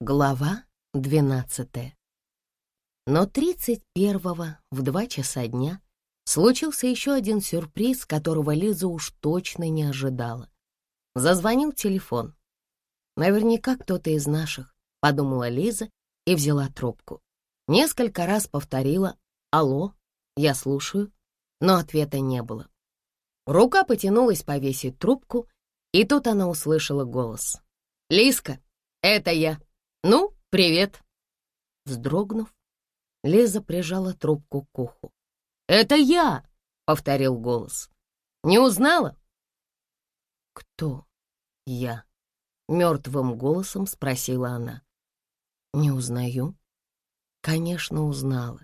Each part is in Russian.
Глава двенадцатая. Но тридцать первого в два часа дня случился еще один сюрприз, которого Лиза уж точно не ожидала. Зазвонил телефон. «Наверняка кто-то из наших», — подумала Лиза и взяла трубку. Несколько раз повторила «Алло, я слушаю», но ответа не было. Рука потянулась повесить трубку, и тут она услышала голос. «Лизка, это я!» «Ну, привет!» Вздрогнув, Лиза прижала трубку к уху. «Это я!» — повторил голос. «Не узнала?» «Кто я?» — мертвым голосом спросила она. «Не узнаю?» Конечно, узнала.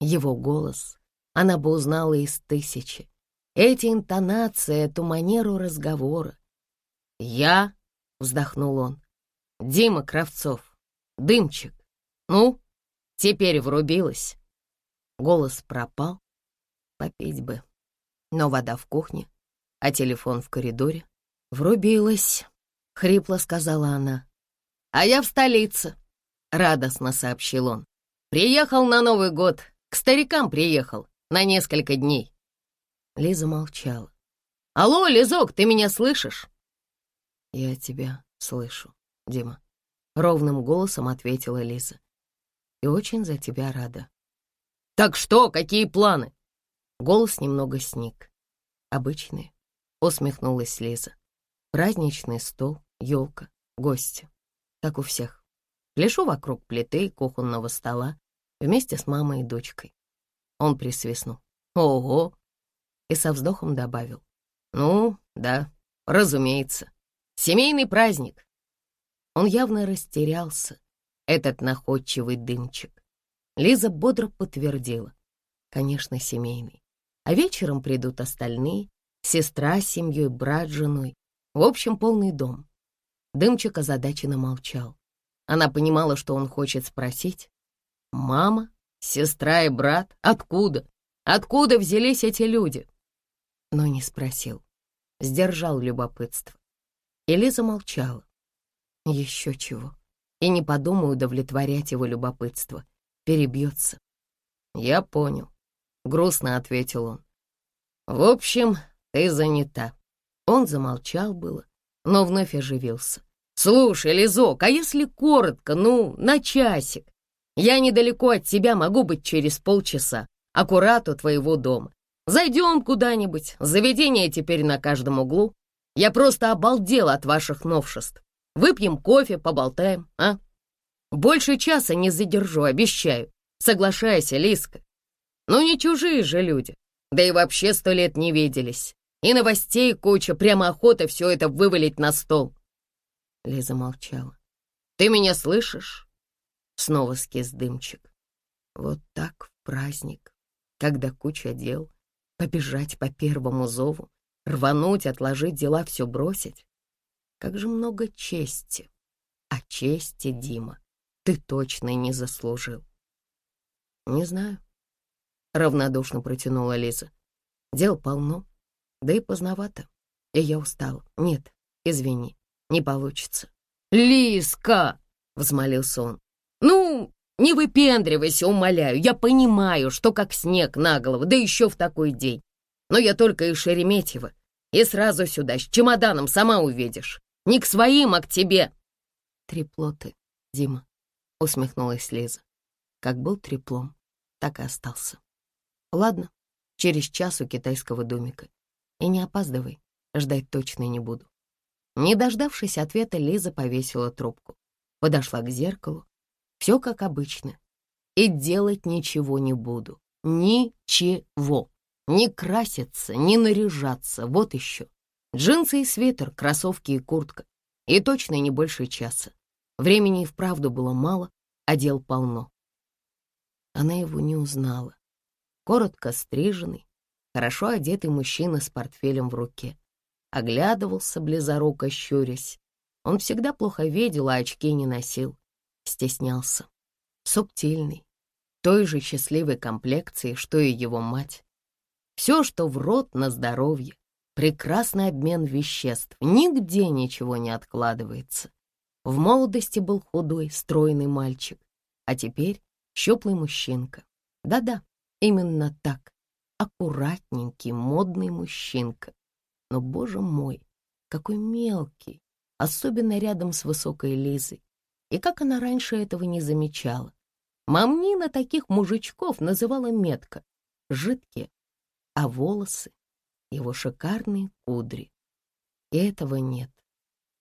Его голос она бы узнала из тысячи. Эти интонации, эту манеру разговора. «Я?» — вздохнул он. «Дима Кравцов». Дымчик. Ну, теперь врубилась. Голос пропал. Попить бы. Но вода в кухне, а телефон в коридоре. Врубилась, хрипло сказала она. А я в столице, радостно сообщил он. Приехал на Новый год, к старикам приехал, на несколько дней. Лиза молчала. «Алло, Лизок, ты меня слышишь?» «Я тебя слышу, Дима», — ровным голосом ответила Лиза. «И очень за тебя рада». «Так что, какие планы?» Голос немного сник. «Обычные», — усмехнулась Лиза. «Праздничный стол, елка, гости. Как у всех. Лежу вокруг плиты кухонного стола вместе с мамой и дочкой». Он присвистнул. «Ого!» И со вздохом добавил. «Ну, да, разумеется. Семейный праздник. Он явно растерялся, этот находчивый дымчик. Лиза бодро подтвердила. Конечно, семейный. А вечером придут остальные, сестра с семьей, брат с женой. В общем, полный дом. Дымчик озадаченно молчал. Она понимала, что он хочет спросить. «Мама, сестра и брат? Откуда? Откуда взялись эти люди?» Но не спросил. Сдержал любопытство. И Лиза молчала. Еще чего. И не подумаю удовлетворять его любопытство. Перебьется. Я понял. Грустно ответил он. В общем, ты занята. Он замолчал было, но вновь оживился. «Слушай, Лизок, а если коротко, ну, на часик? Я недалеко от тебя могу быть через полчаса, аккурат у твоего дома. Зайдем куда-нибудь, заведение теперь на каждом углу. Я просто обалдел от ваших новшеств. Выпьем кофе, поболтаем, а? Больше часа не задержу, обещаю. Соглашайся, Лиска. Ну не чужие же люди. Да и вообще сто лет не виделись. И новостей куча, прямо охота все это вывалить на стол. Лиза молчала. «Ты меня слышишь?» Снова скис дымчик. Вот так в праздник, когда куча дел, побежать по первому зову, рвануть, отложить дела, все бросить. Как же много чести. А чести, Дима, ты точно не заслужил. Не знаю. Равнодушно протянула Лиза. Дел полно, да и поздновато. И я устала. Нет, извини, не получится. Лизка! Взмолился он. Ну, не выпендривайся, умоляю. Я понимаю, что как снег на голову, да еще в такой день. Но я только из Шереметьево. И сразу сюда, с чемоданом, сама увидишь. Не к своим, а к тебе!» «Трепло ты, Дима», — усмехнулась Лиза. Как был треплом, так и остался. «Ладно, через час у китайского домика. И не опаздывай, ждать точно не буду». Не дождавшись ответа, Лиза повесила трубку. Подошла к зеркалу. Все как обычно. И делать ничего не буду. Ничего. Не краситься, не наряжаться, вот еще. Джинсы и свитер, кроссовки и куртка. И точно не больше часа. Времени и вправду было мало, а дел полно. Она его не узнала. Коротко стриженный, хорошо одетый мужчина с портфелем в руке. Оглядывался, близоруко щурясь. Он всегда плохо видел, а очки не носил. Стеснялся. Субтильный, той же счастливой комплекции, что и его мать. Все, что в рот на здоровье, прекрасный обмен веществ, нигде ничего не откладывается. В молодости был худой, стройный мальчик, а теперь щуплый мужчинка. Да-да, именно так. Аккуратненький, модный мужчинка. Но, боже мой, какой мелкий, особенно рядом с высокой Лизой. И как она раньше этого не замечала. Мамнина таких мужичков называла метко — жидкие, а волосы — его шикарные кудри. И этого нет.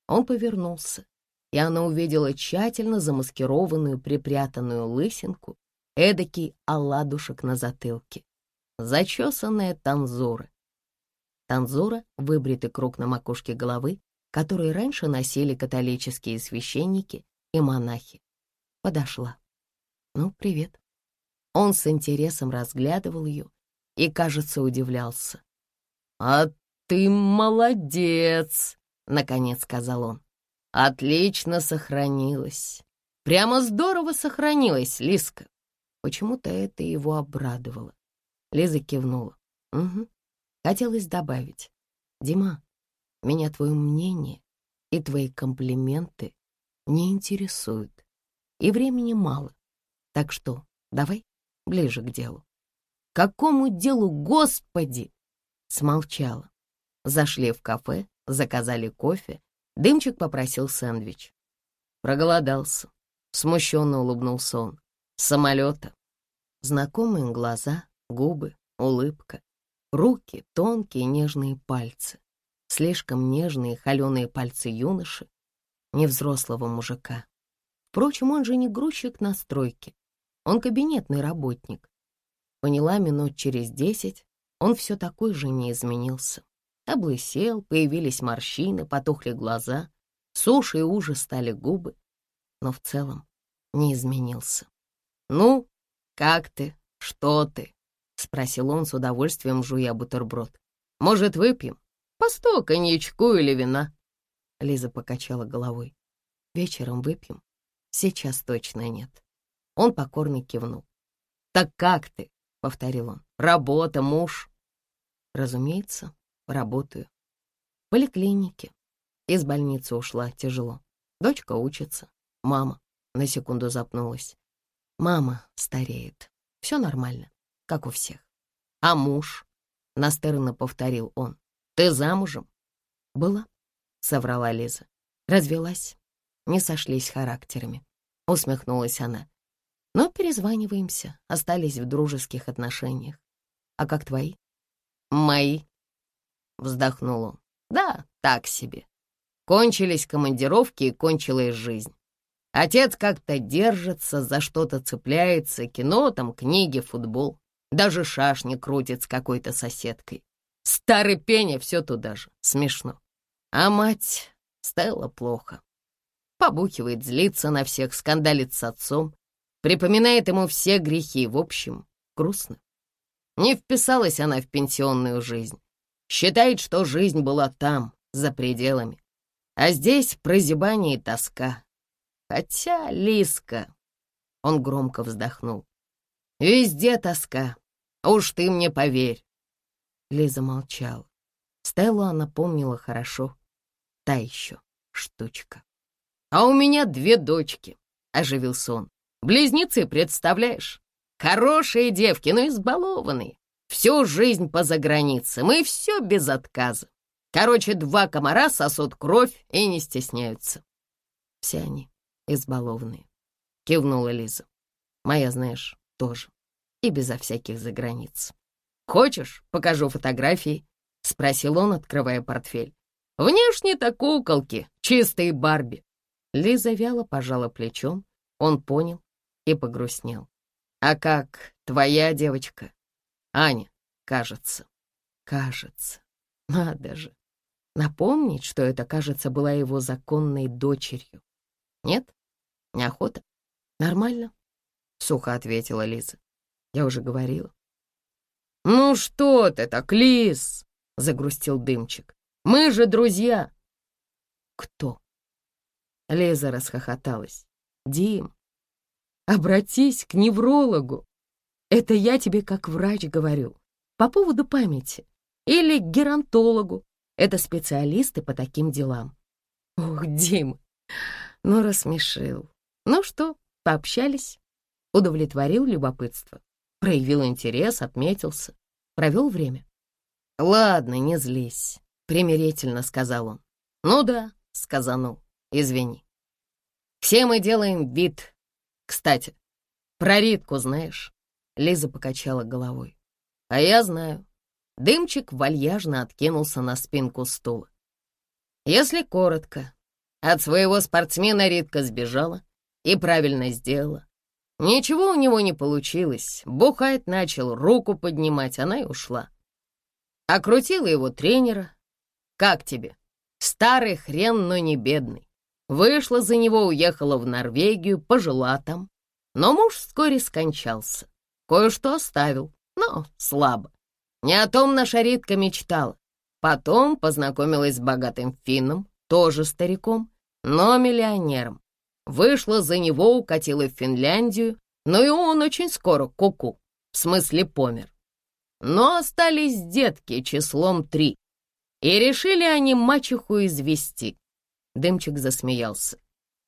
Он повернулся, и она увидела тщательно замаскированную припрятанную лысинку, эдакий оладушек на затылке, зачесанная танзура. Танзура — выбритый круг на макушке головы, который раньше носили католические священники и монахи. Подошла. «Ну, привет». Он с интересом разглядывал ее и, кажется, удивлялся. «А ты молодец!» — наконец сказал он. Отлично сохранилась. Прямо здорово сохранилась, Лиска. Почему-то это его обрадовало. Лиза кивнула. Угу. Хотелось добавить. Дима, меня твое мнение и твои комплименты не интересуют. И времени мало. Так что давай ближе к делу. Какому делу, Господи? Смолчала. Зашли в кафе, заказали кофе, Дымчик попросил сэндвич. Проголодался. Смущенно улыбнулся он. Самолета. Знакомые глаза, губы, улыбка. Руки, тонкие нежные пальцы. Слишком нежные холеные пальцы юноши, невзрослого мужика. Впрочем, он же не грузчик на стройке. Он кабинетный работник. Поняла минут через десять, он все такой же не изменился. Облысел, появились морщины, потухли глаза, суши и уже стали губы, но в целом не изменился. «Ну, как ты? Что ты?» — спросил он с удовольствием, жуя бутерброд. «Может, выпьем? По сто коньячку или вина?» Лиза покачала головой. «Вечером выпьем. Сейчас точно нет». Он покорно кивнул. «Так как ты?» — повторил он. «Работа, муж?» «Разумеется, работаю. В поликлинике. Из больницы ушла тяжело. Дочка учится. Мама на секунду запнулась. Мама стареет. Все нормально, как у всех. А муж? Настырно повторил он. Ты замужем? Была, соврала Лиза. Развелась. Не сошлись характерами. Усмехнулась она. Но перезваниваемся, остались в дружеских отношениях. А как твои? Мои, вздохнул он. Да, так себе. Кончились командировки и кончилась жизнь. Отец как-то держится, за что-то цепляется, кино там, книги, футбол. Даже шашни крутит с какой-то соседкой. Старый Пеня все туда же, смешно. А мать Стелла плохо. Побухивает, злится на всех, скандалит с отцом, припоминает ему все грехи, в общем, грустно. Не вписалась она в пенсионную жизнь. Считает, что жизнь была там, за пределами. А здесь прозябание и тоска. Хотя, Лиска... Он громко вздохнул. Везде тоска. Уж ты мне поверь. Лиза молчала. Стеллу она помнила хорошо. Та еще штучка. А у меня две дочки, оживился он. Близнецы, представляешь? Хорошие девки, но избалованные. Всю жизнь по заграницам, и все без отказа. Короче, два комара сосут кровь и не стесняются. Все они избалованные, кивнула Лиза. Моя, знаешь, тоже. И безо всяких заграниц. Хочешь, покажу фотографии? Спросил он, открывая портфель. Внешне-то куколки, чистые Барби. Лиза вяло пожала плечом, он понял и погрустнел. А как твоя девочка? Аня, кажется. Кажется. Надо же. Напомнить, что это, кажется, была его законной дочерью. Нет? Неохота? Нормально? Сухо ответила Лиза. Я уже говорила. «Ну что ты так, Лиз?» — загрустил дымчик. «Мы же друзья!» «Кто?» Лиза расхохоталась. «Дим, обратись к неврологу. Это я тебе как врач говорю. По поводу памяти. Или геронтологу. Это специалисты по таким делам. Ох, Дим, Ну, рассмешил. Ну что, пообщались? Удовлетворил любопытство. Проявил интерес, отметился. Провел время. Ладно, не злись, примирительно сказал он. Ну да, сказанул, извини. Все мы делаем вид. Кстати, про Ритку знаешь? Лиза покачала головой. А я знаю. Дымчик вальяжно откинулся на спинку стула. Если коротко, от своего спортсмена Ритка сбежала и правильно сделала. Ничего у него не получилось. Бухать начал, руку поднимать, она и ушла. Окрутила его тренера. Как тебе? Старый хрен, но не бедный. Вышла за него, уехала в Норвегию, пожила там. Но муж вскоре скончался. Кое-что оставил, но слабо. Не о том наша Ритка мечтала. Потом познакомилась с богатым финном, тоже стариком, но миллионером. Вышла за него, укатила в Финляндию, но и он очень скоро куку, -ку, в смысле помер. Но остались детки числом три, и решили они мачеху извести. Дымчик засмеялся.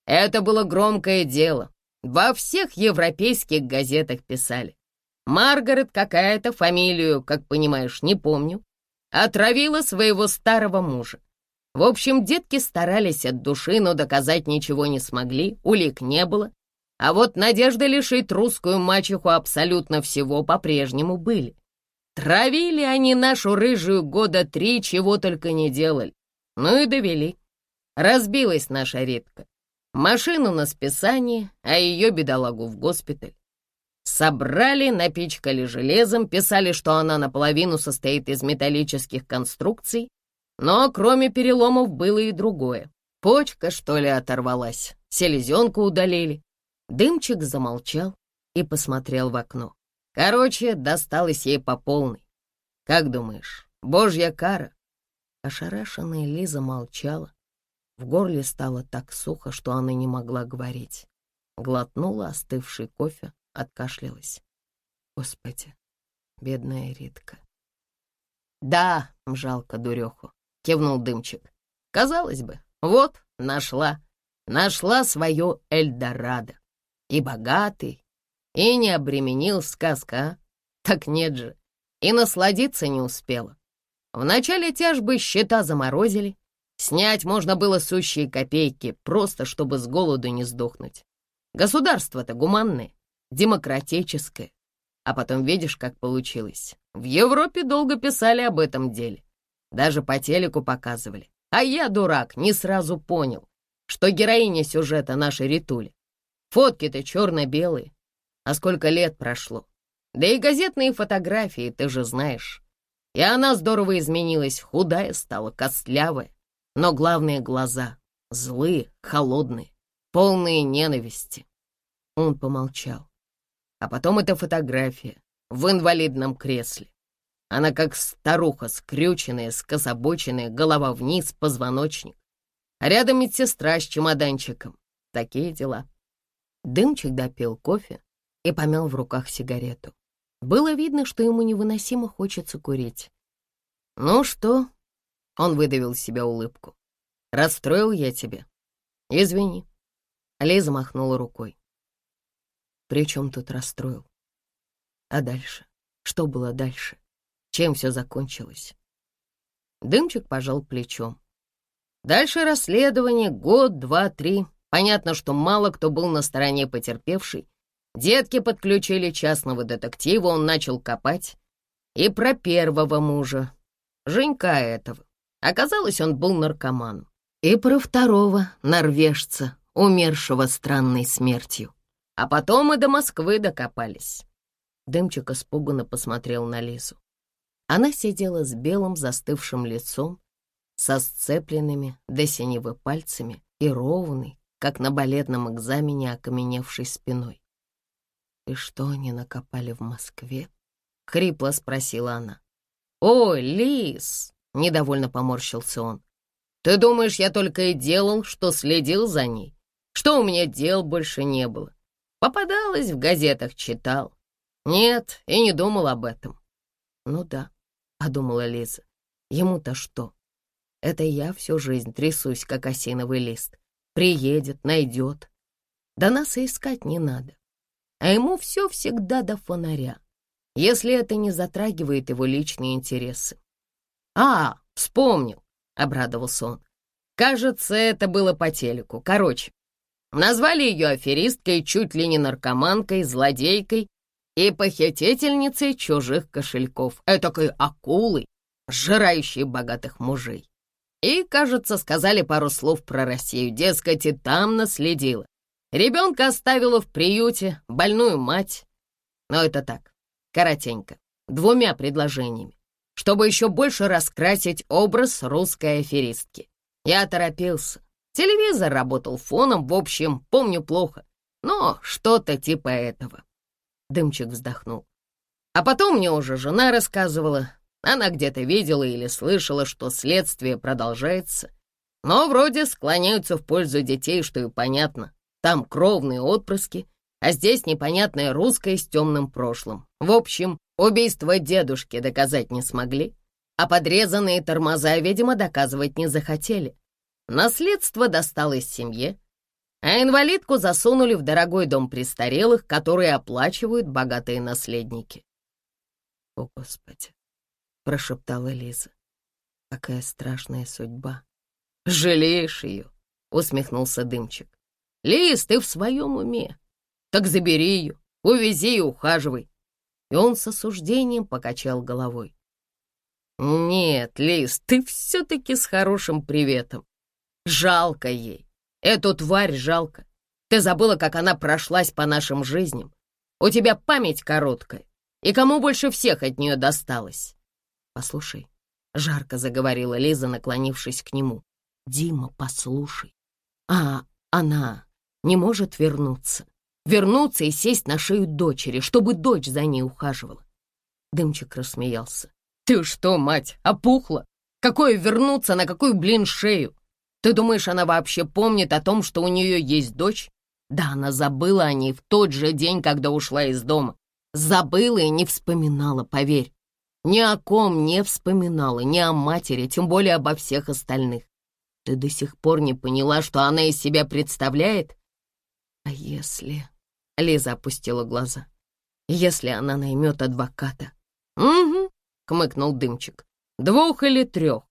Это было громкое дело. Во всех европейских газетах писали. Маргарет какая-то, фамилию, как понимаешь, не помню, отравила своего старого мужа. В общем, детки старались от души, но доказать ничего не смогли, улик не было. А вот надежда лишить русскую мачеху абсолютно всего по-прежнему были. Травили они нашу рыжую года три, чего только не делали. Ну и довели. Разбилась наша редка. Машину на списание, а ее бедолагу в госпиталь. Собрали, напичкали железом, писали, что она наполовину состоит из металлических конструкций, но кроме переломов было и другое. Почка, что ли, оторвалась, селезенку удалили. Дымчик замолчал и посмотрел в окно. Короче, досталось ей по полной. Как думаешь, божья кара? Ошарашенная Лиза молчала. В горле стало так сухо, что она не могла говорить. Глотнула остывший кофе, откашлялась. Господи, бедная Ритка. Да, жалко дуреху. — кивнул Дымчик. «Казалось бы, вот, нашла, нашла свое Эльдорадо. И богатый, и не обременил сказка, а? Так нет же, и насладиться не успела. В начале тяжбы счета заморозили, снять можно было сущие копейки, просто чтобы с голоду не сдохнуть. Государство-то гуманное, демократическое. А потом видишь, как получилось. В Европе долго писали об этом деле. Даже по телеку показывали. А я, дурак, не сразу понял, что героиня сюжета нашей Ритули. Фотки-то черно-белые. А сколько лет прошло. Да и газетные фотографии, ты же знаешь. И она здорово изменилась, худая стала, костлявая. Но главные глаза — злые, холодные, полные ненависти. Он помолчал. А потом эта фотография в инвалидном кресле. Она как старуха, скрюченная, скособоченная, голова вниз, позвоночник. А рядом медсестра с чемоданчиком. Такие дела. Дымчик допил кофе и помял в руках сигарету. Было видно, что ему невыносимо хочется курить. «Ну что?» — он выдавил из себя улыбку. «Расстроил я тебя. Извини». Лиза махнула рукой. «При чем тут расстроил? А дальше? Что было дальше?» Чем все закончилось? Дымчик пожал плечом. Дальше расследование, год, два, три. Понятно, что мало кто был на стороне потерпевшей. Детки подключили частного детектива, он начал копать. И про первого мужа, Женька этого. Оказалось, он был наркоманом. И про второго, норвежца, умершего странной смертью. А потом и до Москвы докопались. Дымчик испуганно посмотрел на Лизу. Она сидела с белым застывшим лицом, со сцепленными до синевы пальцами и ровной, как на балетном экзамене, окаменевшей спиной. «И что они накопали в Москве?» — хрипло спросила она. «Ой, Лис!» — недовольно поморщился он. «Ты думаешь, я только и делал, что следил за ней? Что у меня дел больше не было? Попадалось в газетах, читал. Нет, и не думал об этом. Ну да, подумала Лиза. Ему-то что? Это я всю жизнь трясусь, как осиновый лист. приедет, найдет. Да нас и искать не надо. А ему все всегда до фонаря, если это не затрагивает его личные интересы. «А, вспомнил», — обрадовался он. «Кажется, это было по телеку. Короче, назвали ее аферисткой, чуть ли не наркоманкой, злодейкой и похитительницей чужих кошельков, этакой акулой, сжирающей богатых мужей. И, кажется, сказали пару слов про Россию, дескать, и там наследила. Ребенка оставила в приюте, больную мать. Но это так, коротенько, двумя предложениями, чтобы еще больше раскрасить образ русской аферистки. Я торопился. Телевизор работал фоном, в общем, помню плохо, но что-то типа этого. Дымчик вздохнул. А потом мне уже жена рассказывала, она где-то видела или слышала, что следствие продолжается, но вроде склоняются в пользу детей, что и понятно. Там кровные отпрыски, а здесь непонятное русское с темным прошлым. В общем, убийство дедушки доказать не смогли, а подрезанные тормоза, видимо, доказывать не захотели. Наследство досталось семье, а инвалидку засунули в дорогой дом престарелых, который оплачивают богатые наследники. О, Господи! — прошептала Лиза. «Какая страшная судьба!» «Жалеешь ее?» — усмехнулся Дымчик. «Лиз, ты в своем уме? Так забери ее, увези и ухаживай!» И он с осуждением покачал головой. «Нет, Лиз, ты все-таки с хорошим приветом. Жалко ей. Эту тварь жалко. Ты забыла, как она прошлась по нашим жизням. У тебя память короткая. И кому больше всех от нее досталось?» «Послушай», — жарко заговорила Лиза, наклонившись к нему. «Дима, послушай. А она не может вернуться. Вернуться и сесть на шею дочери, чтобы дочь за ней ухаживала». Дымчик рассмеялся. «Ты что, мать, опухла? Какое вернуться, на какую, блин, шею? Ты думаешь, она вообще помнит о том, что у нее есть дочь? Да, она забыла о ней в тот же день, когда ушла из дома. Забыла и не вспоминала, поверь. Ни о ком не вспоминала, ни о матери, тем более обо всех остальных. Ты до сих пор не поняла, что она из себя представляет? А если... Лиза опустила глаза. Если она наймет адвоката? Угу, хмыкнул Дымчик. Двух или трех.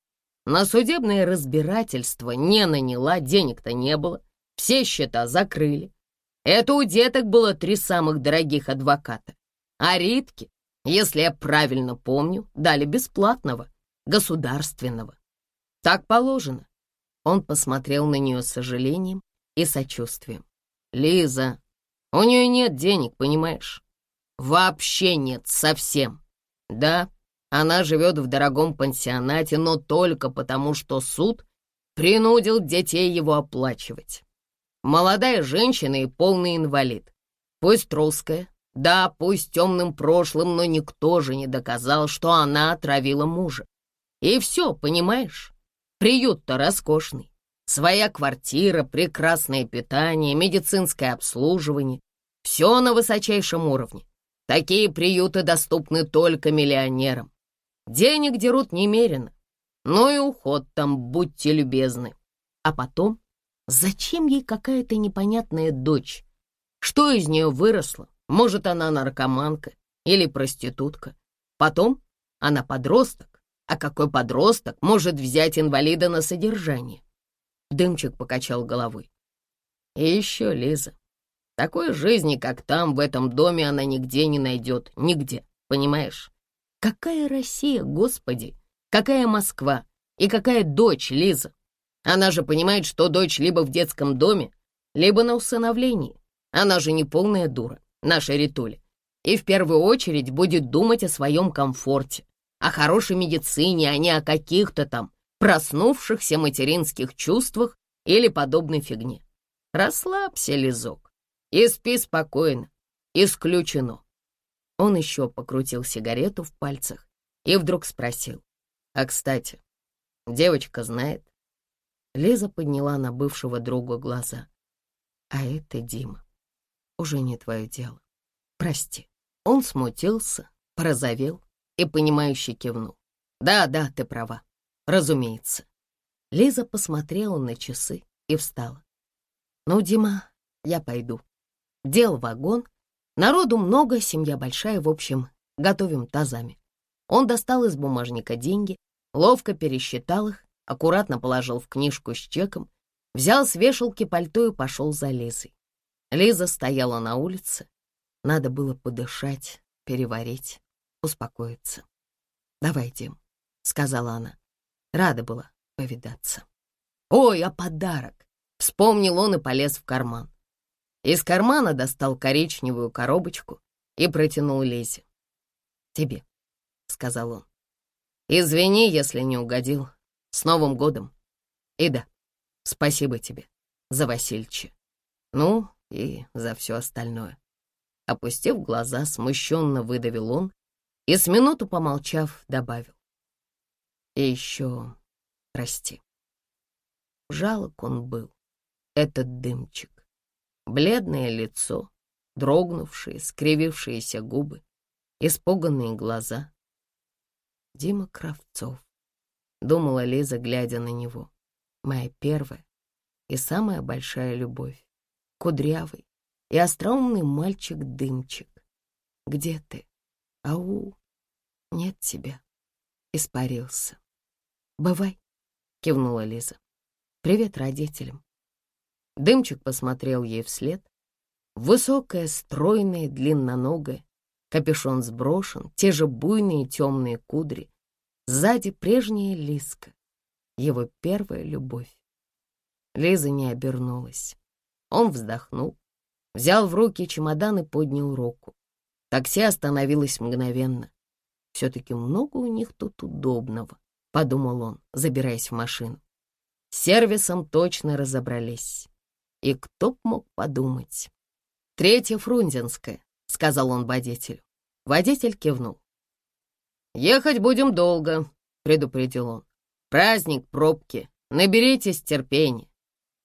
На судебное разбирательство не наняла, денег-то не было. Все счета закрыли. Это у деток было три самых дорогих адвоката. А Ритке если я правильно помню, дали бесплатного, государственного. Так положено. Он посмотрел на нее с сожалением и сочувствием. «Лиза, у нее нет денег, понимаешь? Вообще нет, совсем. Да, она живет в дорогом пансионате, но только потому, что суд принудил детей его оплачивать. Молодая женщина и полный инвалид. Пусть русская, да, пусть темным прошлым, но никто же не доказал, что она отравила мужа. И все, понимаешь? Приют-то роскошный. Своя квартира, прекрасное питание, медицинское обслуживание. Все на высочайшем уровне. Такие приюты доступны только миллионерам. Денег дерут немерено. Ну и уход там, будьте любезны. А потом, зачем ей какая-то непонятная дочь? Что из нее выросло? Может, она наркоманка или проститутка. Потом она подросток. А какой подросток может взять инвалида на содержание? Дымчик покачал головой. И еще, Лиза, такой жизни, как там, в этом доме, она нигде не найдет. Нигде, понимаешь? Какая Россия, господи? Какая Москва? И какая дочь, Лиза? Она же понимает, что дочь либо в детском доме, либо на усыновлении. Она же не полная дура нашей Ритуле, и в первую очередь будет думать о своем комфорте, о хорошей медицине, а не о каких-то там проснувшихся материнских чувствах или подобной фигне. Расслабься, Лизок, и спи спокойно. Исключено. Он еще покрутил сигарету в пальцах и вдруг спросил. А, кстати, девочка знает? Лиза подняла на бывшего друга глаза. А это Дима уже не твое дело. Прости». Он смутился, порозовел и, понимающе кивнул. «Да, да, ты права. Разумеется». Лиза посмотрела на часы и встала. Ну, Дима, я пойду. Дел вагон. Народу много, семья большая, в общем, готовим тазами. Он достал из бумажника деньги, ловко пересчитал их, аккуратно положил в книжку с чеком, взял с вешалки пальто и пошел за Лизой. Лиза стояла на улице. Надо было подышать, переварить, успокоиться. «Давай, Дим», — сказала она. Рада была повидаться. «Ой, а подарок!» — вспомнил он и полез в карман. Из кармана достал коричневую коробочку и протянул Лизе. «Тебе», — сказал он. «Извини, если не угодил. С Новым годом. И да, спасибо тебе за Васильча. Ну, и за все остальное». Опустив глаза, смущенно выдавил он и с минуту помолчав добавил. «И еще прости». Жалок он был, этот дымчик. Бледное лицо, дрогнувшие, скривившиеся губы, испуганные глаза. Дима Кравцов, думала Лиза, глядя на него. Моя первая и самая большая любовь. Кудрявый и остроумный мальчик-дымчик. Где ты? Ау, нет тебя. Испарился. Бывай, кивнула Лиза. Привет родителям. Дымчик посмотрел ей вслед. Высокая, стройная, длинноногая, капюшон сброшен, те же буйные темные кудри. Сзади прежняя Лиска, его первая любовь. Лиза не обернулась. Он вздохнул, взял в руки чемодан и поднял руку. Такси остановилось мгновенно. Все-таки много у них тут удобного, подумал он, забираясь в машину. С сервисом точно разобрались. И кто б мог подумать? «Третья Фрунзенская», — сказал он водителю. Водитель кивнул. «Ехать будем долго», — предупредил он. «Праздник, пробки, наберитесь терпения».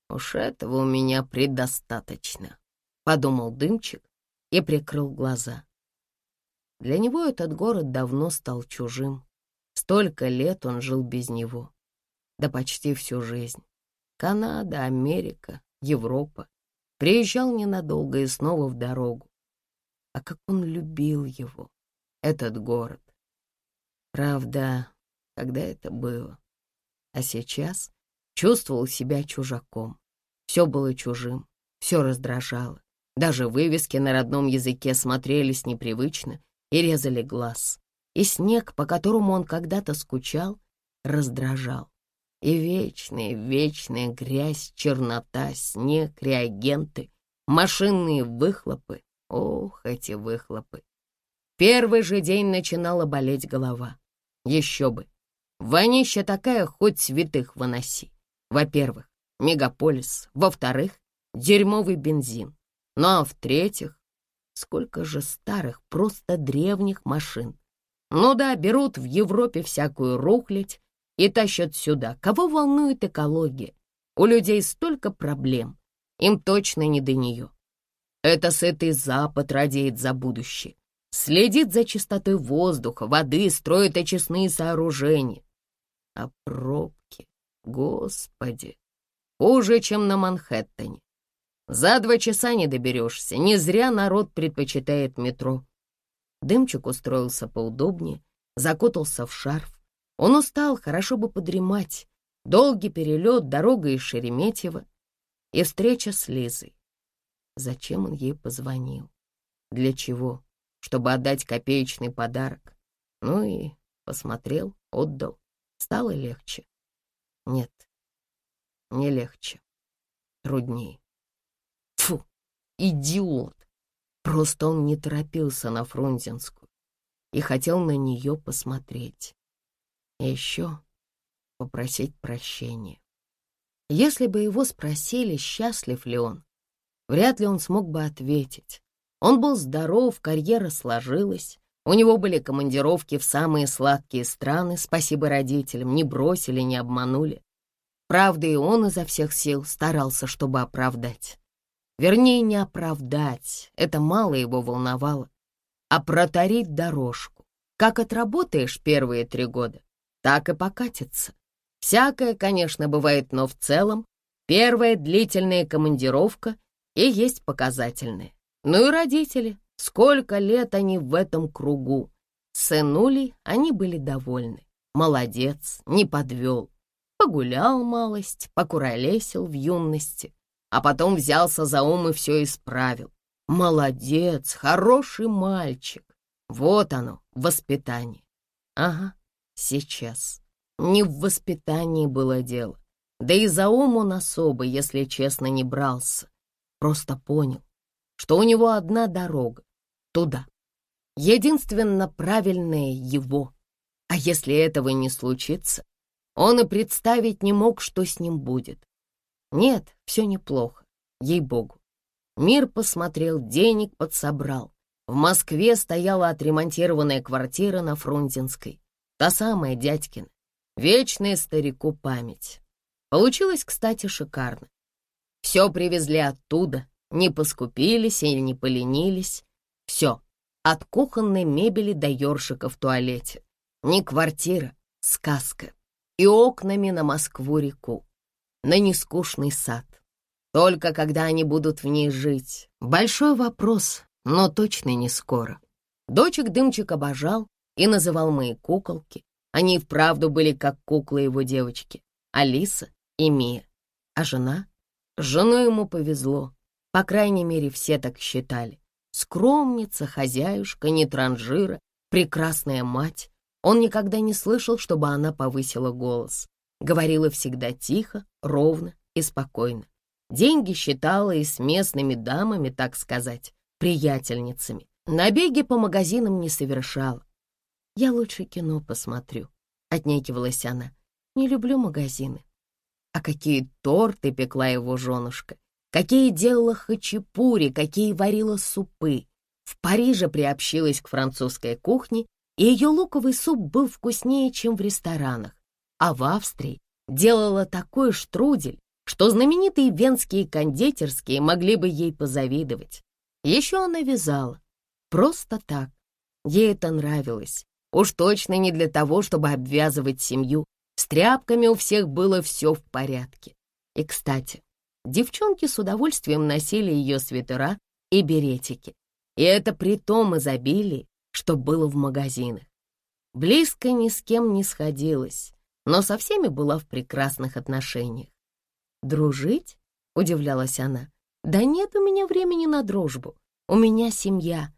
«Уж этого у меня предостаточно», — подумал Дымчик и прикрыл глаза. Для него этот город давно стал чужим. Столько лет он жил без него. Да почти всю жизнь. Канада, Америка, Европа. Приезжал ненадолго и снова в дорогу. А как он любил его, этот город. Правда, когда это было? А сейчас чувствовал себя чужаком. Все было чужим, все раздражало. Даже вывески на родном языке смотрелись непривычно и резали глаз. И снег, по которому он когда-то скучал, раздражал. И вечная, вечная грязь, чернота, снег, реагенты, машинные выхлопы. Ох, эти выхлопы. Первый же день начинала болеть голова. Еще бы. Вонища такая, хоть святых выноси. Во-первых, мегаполис. Во-вторых, дерьмовый бензин. Ну а в-третьих, сколько же старых, просто древних машин. Ну да, берут в Европе всякую рухлядь, и тащат сюда. Кого волнует экология? У людей столько проблем, им точно не до нее. Это сытый Запад радеет за будущее, следит за чистотой воздуха, воды, строит очистные сооружения. А пробки, господи, хуже, чем на Манхэттене. За два часа не доберешься, не зря народ предпочитает метро. Дымчик устроился поудобнее, закутался в шарф, он устал, хорошо бы подремать. Долгий перелет, дорога из Шереметьево и встреча с Лизой. Зачем он ей позвонил? Для чего? Чтобы отдать копеечный подарок. Ну и посмотрел, отдал. Стало легче? Нет, не легче. Труднее. Фу, идиот! Просто он не торопился на Фрунзенскую и хотел на нее посмотреть. И еще попросить прощения. Если бы его спросили, счастлив ли он, вряд ли он смог бы ответить. Он был здоров, карьера сложилась, у него были командировки в самые сладкие страны, спасибо родителям, не бросили, не обманули. Правда, и он изо всех сил старался, чтобы оправдать. Вернее, не оправдать, это мало его волновало, а протарить дорожку. Как отработаешь первые три года, так и покатится. Всякое, конечно, бывает, но в целом Первая длительная командировка и есть показательная. Ну и родители, сколько лет они в этом кругу. С сынулей они были довольны. Молодец, не подвел. Погулял малость, покуролесил в юности, а потом взялся за ум и все исправил. Молодец, хороший мальчик. Вот оно, воспитание. Ага, сейчас. Не в воспитании было дело. Да и за ум он особо, если честно, не брался. Просто понял, что у него одна дорога — туда. Единственно правильное его. А если этого не случится, он и представить не мог, что с ним будет. Нет, все неплохо, ей-богу. Мир посмотрел, денег подсобрал. В Москве стояла отремонтированная квартира на Фрунзенской. Та самая дядькина. Вечная старику память. Получилось, кстати, шикарно. Все привезли оттуда, не поскупились и не поленились. Все, от кухонной мебели до ёршика в туалете. Не квартира, сказка. И окнами на Москву-реку, на нескучный сад. Только когда они будут в ней жить. Большой вопрос, но точно не скоро. Дочек Дымчик обожал и называл мои куколки. Они вправду были как куклы его девочки, Алиса и Мия. А жена? С женой ему повезло. По крайней мере, все так считали. Скромница, хозяюшка, не транжира, прекрасная мать. Он никогда не слышал, чтобы она повысила голос. Говорила всегда тихо, ровно и спокойно. Деньги считала и с местными дамами, так сказать, приятельницами. Набеги по магазинам не совершала. «Я лучше кино посмотрю», — отнекивалась она. «Не люблю магазины». А какие торты пекла его женушка, какие делала хачапури, какие варила супы. В Париже приобщилась к французской кухне и ее луковый суп был вкуснее, чем в ресторанах. А в Австрии делала такой штрудель, что знаменитые венские кондитерские могли бы ей позавидовать. Еще она вязала. Просто так. Ей это нравилось. Уж точно не для того, чтобы обвязывать семью. С тряпками у всех было все в порядке. И, кстати, девчонки с удовольствием носили ее свитера и беретики. И это при том изобилии, что было в магазинах. Близко ни с кем не сходилась, но со всеми была в прекрасных отношениях. «Дружить?» — удивлялась она. «Да нет у меня времени на дружбу. У меня семья.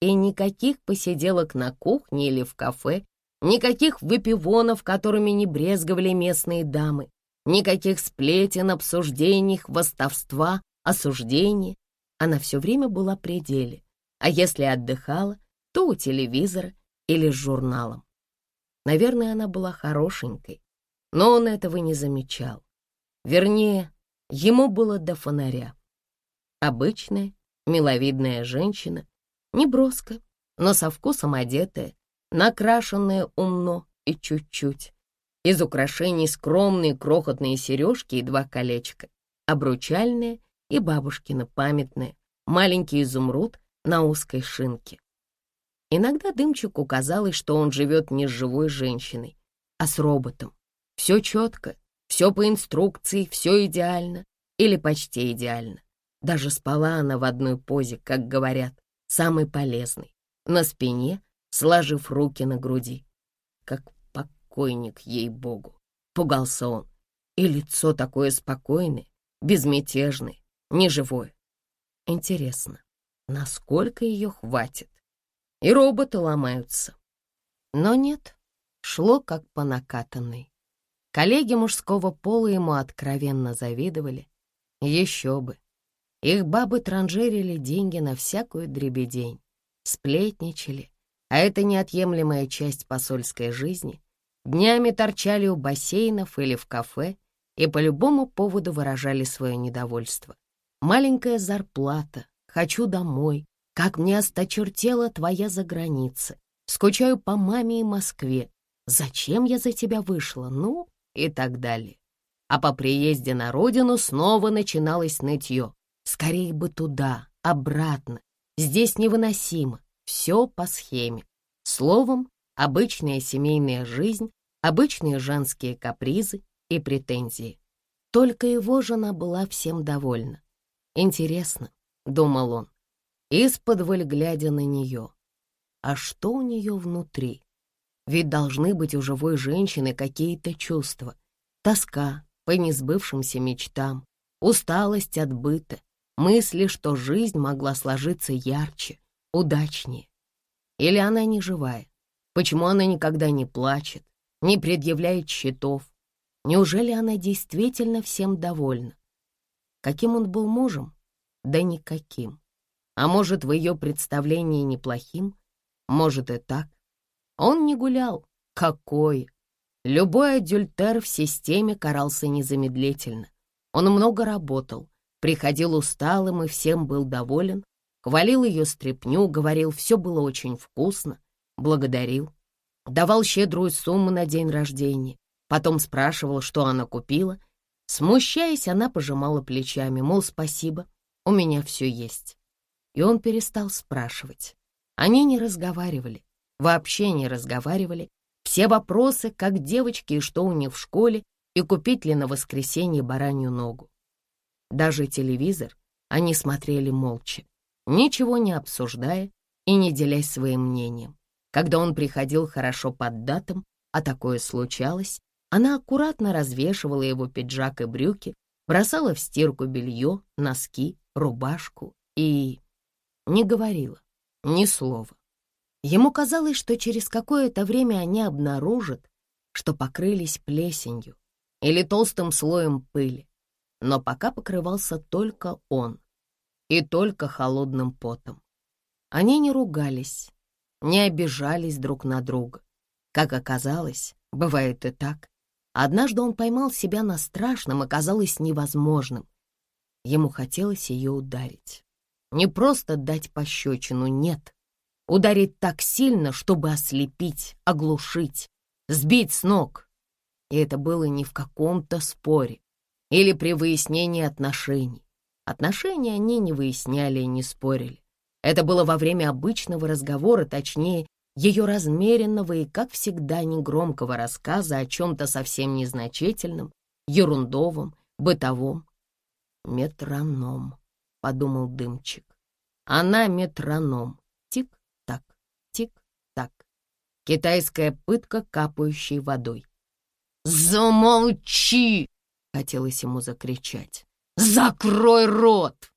И никаких посиделок на кухне или в кафе, никаких выпивонов, которыми не брезговали местные дамы, никаких сплетен, обсуждений, хвастовства, осуждений. Она все время была при деле, а если отдыхала, то у телевизора или с журналом. Наверное, она была хорошенькой, но он этого не замечал. Вернее, ему было до фонаря. Обычная, миловидная женщина, не броско, но со вкусом одетая, накрашенная умно и чуть-чуть. Из украшений скромные крохотные сережки и два колечка, обручальные и бабушкина памятная, маленький изумруд на узкой шинке. Иногда Дымчику казалось, что он живет не с живой женщиной, а с роботом. Все четко, все по инструкции, все идеально или почти идеально. Даже спала она в одной позе, как говорят, самой полезной, на спине, сложив руки на груди. Как покойник, ей-богу, пугался он. И лицо такое спокойное, безмятежное, неживое. Интересно, насколько ее хватит? и роботы ломаются. Но нет, шло как по накатанной. Коллеги мужского пола ему откровенно завидовали. Еще бы. Их бабы транжирили деньги на всякую дребедень, сплетничали, а это неотъемлемая часть посольской жизни. Днями торчали у бассейнов или в кафе и по любому поводу выражали свое недовольство. Маленькая зарплата, хочу домой, как мне осточертела твоя заграница. Скучаю по маме и Москве. Зачем я за тебя вышла? Ну, и так далее. А по приезде на родину снова начиналось нытье. Скорее бы туда, обратно. Здесь невыносимо. Все по схеме. Словом, обычная семейная жизнь, обычные женские капризы и претензии. Только его жена была всем довольна. «Интересно», — думал он, из-под глядя на нее. «А что у нее внутри? Ведь должны быть у живой женщины какие-то чувства. Тоска по несбывшимся мечтам, усталость от быта, мысли, что жизнь могла сложиться ярче, удачнее. Или она не живая? Почему она никогда не плачет, не предъявляет счетов? Неужели она действительно всем довольна? Каким он был мужем? Да никаким. А может, в ее представлении неплохим? Может и так. Он не гулял. Какой? Любой адюльтер в системе карался незамедлительно. Он много работал, приходил усталым и всем был доволен, хвалил ее стряпню, говорил, все было очень вкусно, благодарил, давал щедрую сумму на день рождения, потом спрашивал, что она купила. Смущаясь, она пожимала плечами, мол, спасибо, у меня все есть. И он перестал спрашивать. Они не разговаривали, вообще не разговаривали. Все вопросы, как девочки и что у них в школе, и купить ли на воскресенье баранью ногу. Даже телевизор они смотрели молча, ничего не обсуждая и не делясь своим мнением. Когда он приходил хорошо под датом, а такое случалось, она аккуратно развешивала его пиджак и брюки, бросала в стирку белье, носки, рубашку и... не говорила ни слова. Ему казалось, что через какое-то время они обнаружат, что покрылись плесенью или толстым слоем пыли, но пока покрывался только он и только холодным потом. Они не ругались, не обижались друг на друга. Как оказалось, бывает и так. Однажды он поймал себя на страшном, оказалось невозможным. Ему хотелось ее ударить. Не просто дать пощечину, нет. Ударить так сильно, чтобы ослепить, оглушить, сбить с ног. И это было не в каком-то споре или при выяснении отношений. Отношения они не выясняли и не спорили. Это было во время обычного разговора, точнее, ее размеренного и, как всегда, негромкого рассказа о чем-то совсем незначительном, ерундовом, бытовом. «Метроном», — подумал дымчик. «Она метроном. Тик-так, тик-так. Китайская пытка, капающей водой. «Замолчи!» Хотелось ему закричать. «Закрой рот!»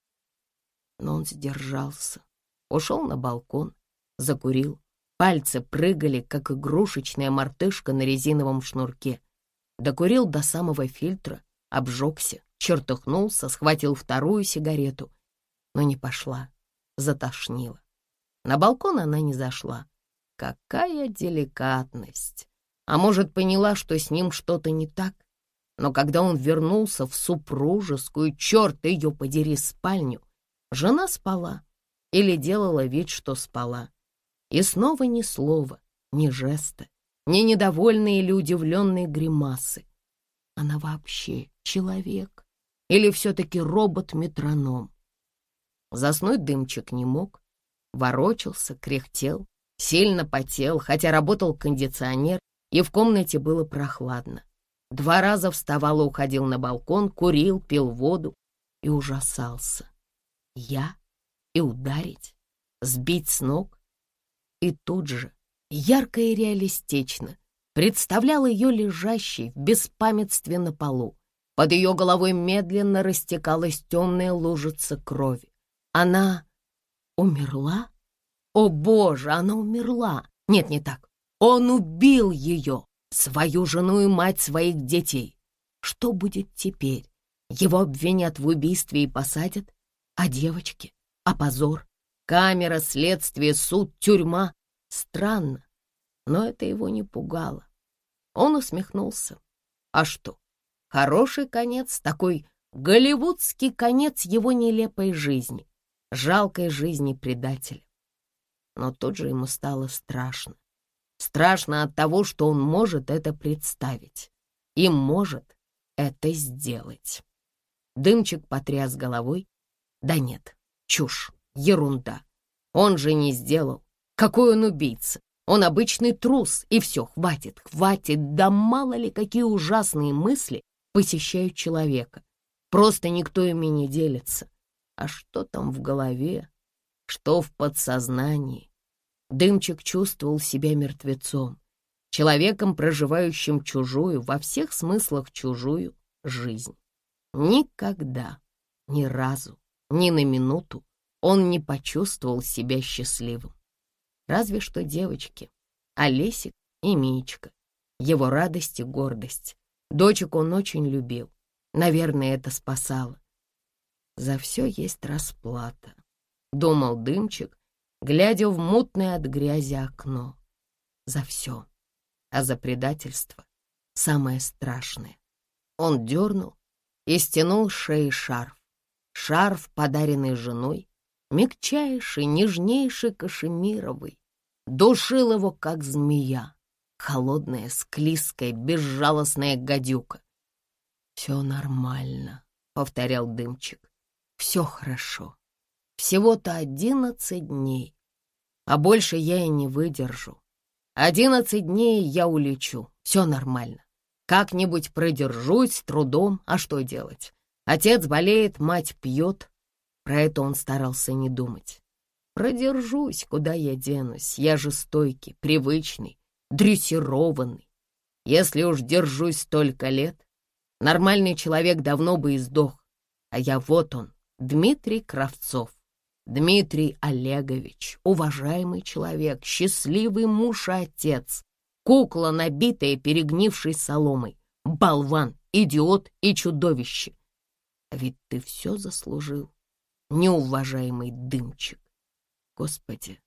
Но он сдержался. Ушел на балкон, закурил. Пальцы прыгали, как игрушечная мартышка на резиновом шнурке. Докурил до самого фильтра, обжегся, чертыхнулся, схватил вторую сигарету, но не пошла, затошнила. На балкон она не зашла. Какая деликатность! А может, поняла, что с ним что-то не так? Но когда он вернулся в супружескую, черт ее подери, спальню, жена спала или делала вид, что спала. И снова ни слова, ни жеста, ни недовольные или удивленные гримасы. Она вообще человек или все-таки робот-метроном? Заснуть дымчик не мог, ворочался, кряхтел, сильно потел, хотя работал кондиционер, и в комнате было прохладно. Два раза вставал и уходил на балкон, курил, пил воду и ужасался. Я? И ударить? Сбить с ног? И тут же, ярко и реалистично, представлял ее лежащей в беспамятстве на полу. Под ее головой медленно растекалась темная лужица крови. Она умерла? О, Боже, она умерла! Нет, не так. Он убил ее! Свою жену и мать своих детей. Что будет теперь? Его обвинят в убийстве и посадят? А девочки? А позор? Камера, следствие, суд, тюрьма? Странно, но это его не пугало. Он усмехнулся. А что? Хороший конец, такой голливудский конец его нелепой жизни, жалкой жизни предателя. Но тут же ему стало страшно. Страшно от того, что он может это представить и может это сделать. Дымчик потряс головой. Да нет, чушь, ерунда. Он же не сделал. Какой он убийца? Он обычный трус, и все, хватит, хватит, да мало ли какие ужасные мысли посещают человека. Просто никто ими не делится. А что там в голове? Что в подсознании? Дымчик чувствовал себя мертвецом, человеком, проживающим чужую, во всех смыслах чужую, жизнь. Никогда, ни разу, ни на минуту он не почувствовал себя счастливым. Разве что девочки, Олесик и Мичка, его радость и гордость. Дочек он очень любил. Наверное, это спасало. За все есть расплата, — думал Дымчик, глядя в мутное от грязи окно. За все. А за предательство самое страшное. Он дернул и стянул шеи шарф. Шарф, подаренный женой, мягчайший, нежнейший кашемировый, душил его, как змея, холодная, склизкая, безжалостная гадюка. «Все нормально», — повторял дымчик. «Все хорошо. Всего-то одиннадцать дней, а больше я и не выдержу. Одиннадцать дней я улечу, все нормально. Как-нибудь продержусь с трудом, а что делать? Отец болеет, мать пьет. Про это он старался не думать. Продержусь, куда я денусь, я же стойкий, привычный, дрессированный. Если уж держусь столько лет, нормальный человек давно бы и сдох. А я вот он, Дмитрий Кравцов. Дмитрий Олегович, уважаемый человек, счастливый муж и отец, кукла, набитая перегнившей соломой, болван, идиот и чудовище. А ведь ты все заслужил, неуважаемый дымчик. Господи,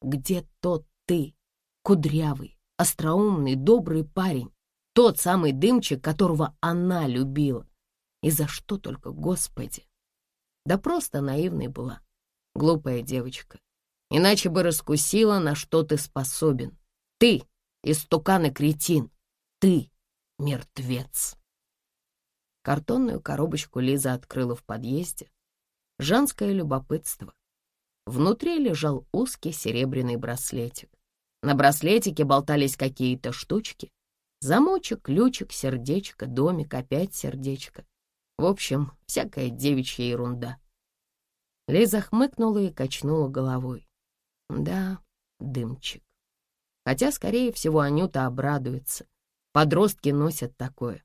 где тот ты, кудрявый, остроумный, добрый парень, тот самый дымчик, которого она любила? И за что только, Господи? Да просто наивной была глупая девочка. Иначе бы раскусила, на что ты способен. Ты, истукан и кретин, ты, мертвец. Картонную коробочку Лиза открыла в подъезде. Женское любопытство. Внутри лежал узкий серебряный браслетик. На браслетике болтались какие-то штучки. Замочек, ключик, сердечко, домик, опять сердечко. В общем, всякая девичья ерунда. Лиза хмыкнула и качнула головой. Да, дымчик. Хотя, скорее всего, Анюта обрадуется. Подростки носят такое.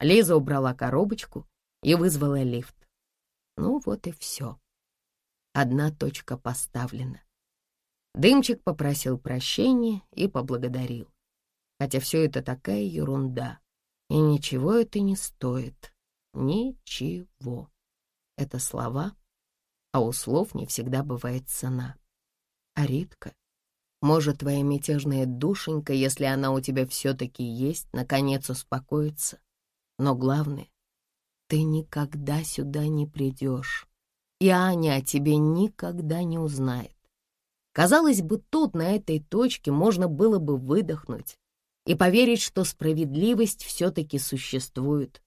Лиза убрала коробочку и вызвала лифт. Ну вот и все. Одна точка поставлена. Дымчик попросил прощения и поблагодарил. Хотя все это такая ерунда, и ничего это не стоит. Ничего. Это слова а у слов не всегда бывает цена. А Ритка, может, твоя мятежная душенька, если она у тебя все-таки есть, наконец успокоится. Но главное, ты никогда сюда не придешь, и Аня о тебе никогда не узнает. Казалось бы, тут, на этой точке, можно было бы выдохнуть и поверить, что справедливость все-таки существует.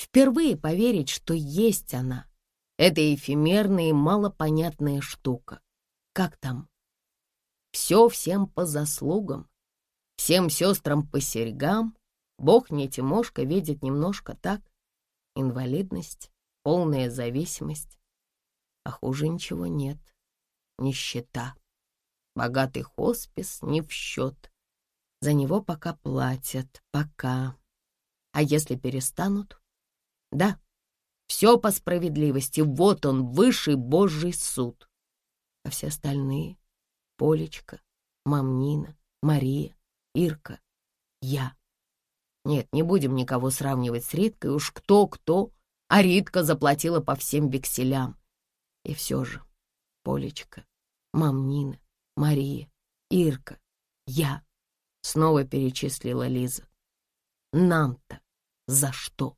Впервые поверить, что есть она — это эфемерная и малопонятная штука. Как там? Все всем по заслугам, всем сестрам по серьгам. Бог не Тимошка видит немножко так. Инвалидность, полная зависимость. А хуже ничего нет. Нищета. Богатый хоспис не в счет. За него пока платят, пока. А если перестанут? Да, все по справедливости. Вот он, высший Божий суд. А все остальные — Полечка, Мамнина, Мария, Ирка, я. Нет, не будем никого сравнивать с Риткой. Уж кто-кто, а Ритка заплатила по всем векселям. И все же Полечка, Мамнина, Мария, Ирка, я. Снова перечислила Лиза. Нам-то за что?